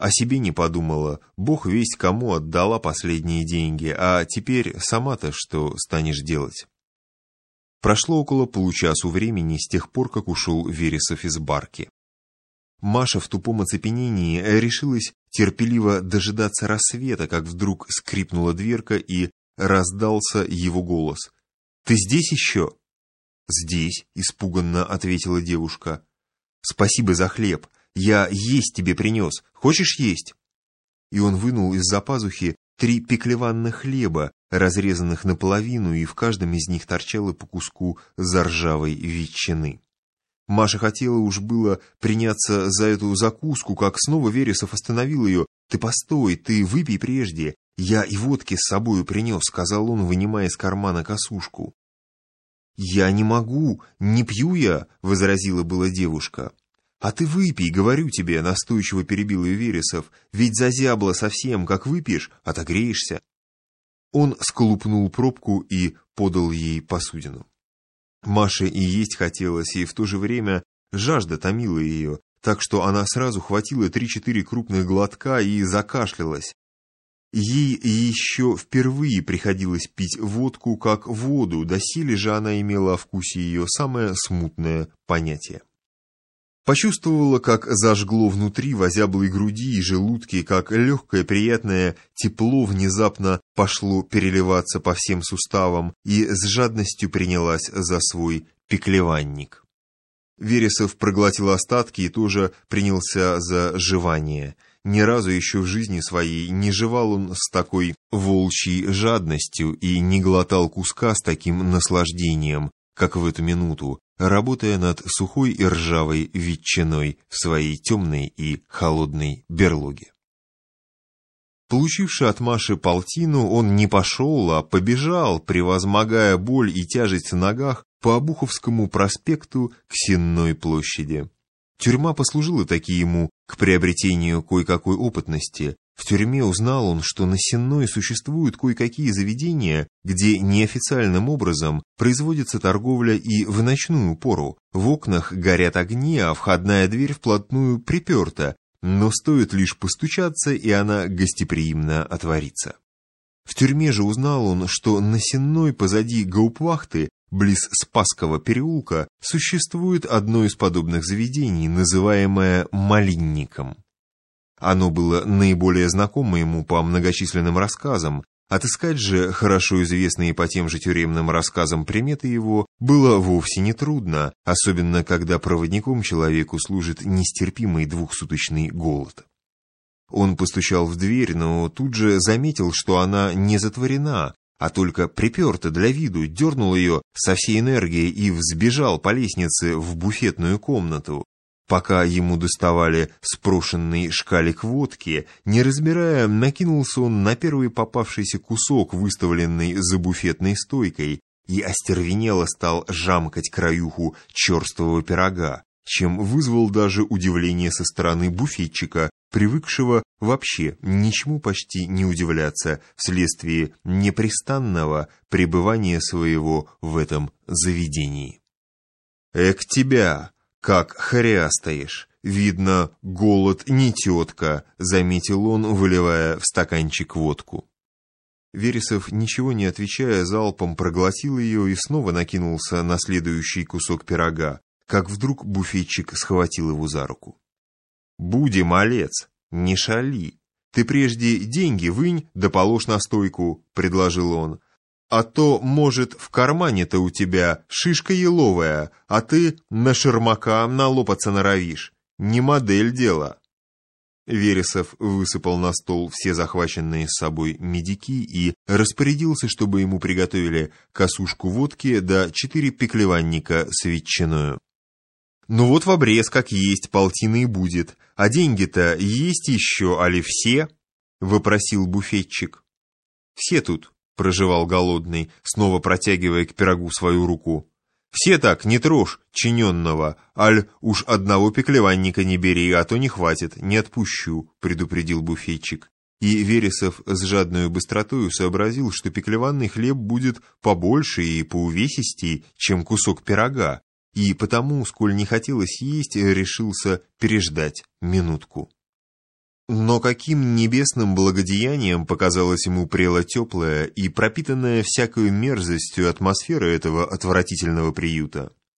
О себе не подумала, бог весть кому отдала последние деньги, а теперь сама-то что станешь делать? Прошло около получасу времени с тех пор, как ушел Вересов из барки. Маша в тупом оцепенении решилась терпеливо дожидаться рассвета, как вдруг скрипнула дверка и раздался его голос. «Ты здесь еще?» «Здесь», — испуганно ответила девушка. «Спасибо за хлеб. Я есть тебе принес. Хочешь есть?» И он вынул из-за пазухи три пеклеванных хлеба, разрезанных наполовину, и в каждом из них торчало по куску заржавой ветчины. Маша хотела уж было приняться за эту закуску, как снова Вересов остановил ее. «Ты постой, ты выпей прежде. Я и водки с собою принес», — сказал он, вынимая из кармана косушку. «Я не могу, не пью я», — возразила была девушка. «А ты выпей, говорю тебе», — настойчиво перебил ее Вересов, «ведь зазябло совсем, как выпьешь, отогреешься». Он сколупнул пробку и подал ей посудину. Маше и есть хотелось, и в то же время жажда томила ее, так что она сразу хватила три-четыре крупных глотка и закашлялась. Ей еще впервые приходилось пить водку как воду, доселе же она имела о вкусе ее самое смутное понятие. Почувствовала, как зажгло внутри в груди и желудке, как легкое приятное тепло внезапно пошло переливаться по всем суставам и с жадностью принялась за свой пеклеванник. Вересов проглотил остатки и тоже принялся за жевание. Ни разу еще в жизни своей не жевал он с такой волчьей жадностью и не глотал куска с таким наслаждением, как в эту минуту, работая над сухой и ржавой ветчиной в своей темной и холодной берлоге. Получивший от Маши полтину, он не пошел, а побежал, превозмогая боль и тяжесть в ногах, по Обуховскому проспекту к Сенной площади. Тюрьма послужила таки ему к приобретению кое-какой опытности, в тюрьме узнал он, что на Сенной существуют кое-какие заведения, где неофициальным образом производится торговля и в ночную пору. В окнах горят огни, а входная дверь вплотную приперта, но стоит лишь постучаться, и она гостеприимно отворится. В тюрьме же узнал он, что на Сенной позади Гаупвахты, близ Спасского переулка, существует одно из подобных заведений, называемое «малинником». Оно было наиболее знакомо ему по многочисленным рассказам, Отыскать же хорошо известные по тем же тюремным рассказам приметы его было вовсе не трудно, особенно когда проводником человеку служит нестерпимый двухсуточный голод. Он постучал в дверь, но тут же заметил, что она не затворена, а только приперта для виду, дернул ее со всей энергией и взбежал по лестнице в буфетную комнату. Пока ему доставали спрошенный шкалик водки, не разбирая, накинулся он на первый попавшийся кусок, выставленный за буфетной стойкой, и остервенело стал жамкать краюху черствого пирога, чем вызвал даже удивление со стороны буфетчика, привыкшего вообще ничему почти не удивляться вследствие непрестанного пребывания своего в этом заведении. «Эк тебя!» «Как хрястаешь! Видно, голод не тетка», — заметил он, выливая в стаканчик водку. Вересов, ничего не отвечая, залпом проглотил ее и снова накинулся на следующий кусок пирога, как вдруг буфетчик схватил его за руку. «Буди, малец, не шали. Ты прежде деньги вынь да положь на стойку», — предложил он. А то, может, в кармане-то у тебя шишка еловая, а ты на шермака налопаться норовишь. Не модель дела. Вересов высыпал на стол все захваченные с собой медики и распорядился, чтобы ему приготовили косушку водки да четыре пеклеванника с ветчиною. «Ну вот в обрез, как есть, полтины и будет. А деньги-то есть еще, али все?» — выпросил буфетчик. «Все тут», проживал голодный, снова протягивая к пирогу свою руку. «Все так, не трожь, чиненного, аль уж одного пеклеванника не бери, а то не хватит, не отпущу», — предупредил буфетчик. И Вересов с жадной быстротою сообразил, что пеклеванный хлеб будет побольше и поувесистей, чем кусок пирога, и потому, сколь не хотелось есть, решился переждать минутку. Но каким небесным благодеянием показалась ему прело теплая и пропитанная всякою мерзостью атмосфера этого отвратительного приюта.